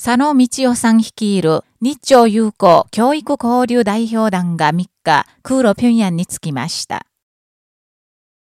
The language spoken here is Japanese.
佐野道夫さん率いる日朝友好教育交流代表団が3日、空路平壌に着きました。